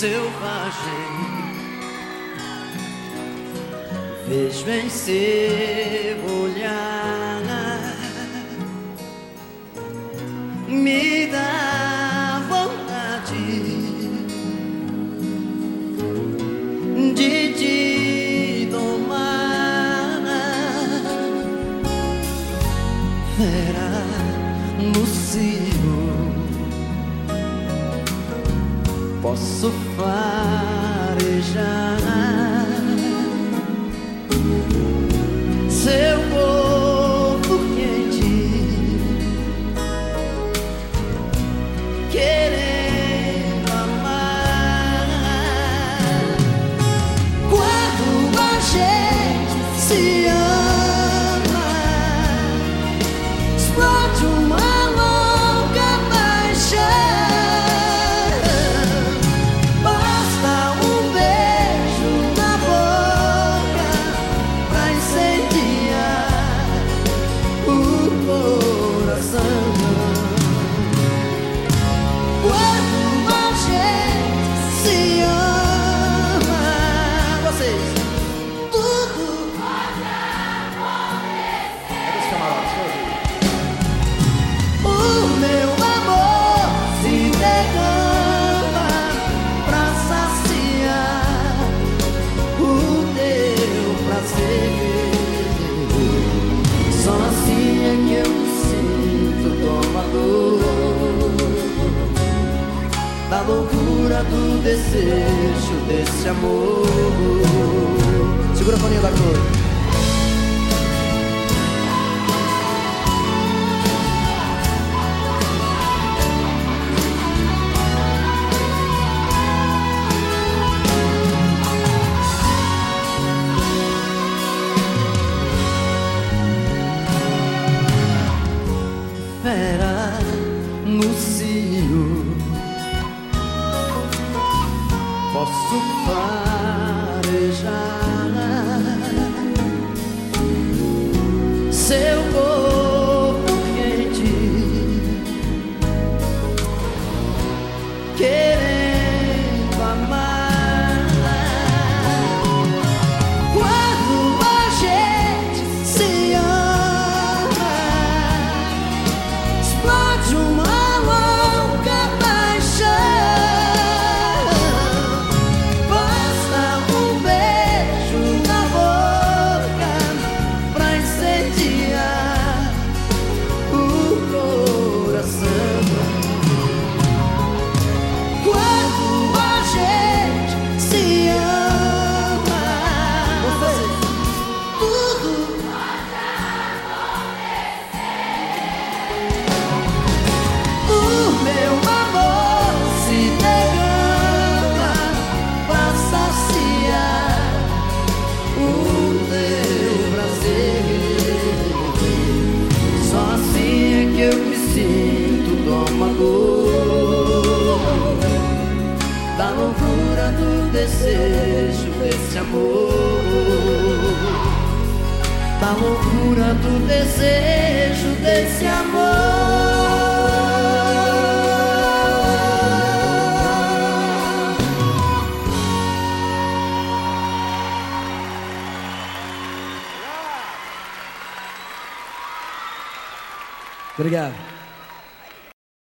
selvagem vejo em seu olhar me dá vontade de te domar. Era posso farejar. Seu loucura do desejo desse amor. Segura a paninha da cor. Fera no desejo desse amor Da loucura do desejo desse amor Obrigado.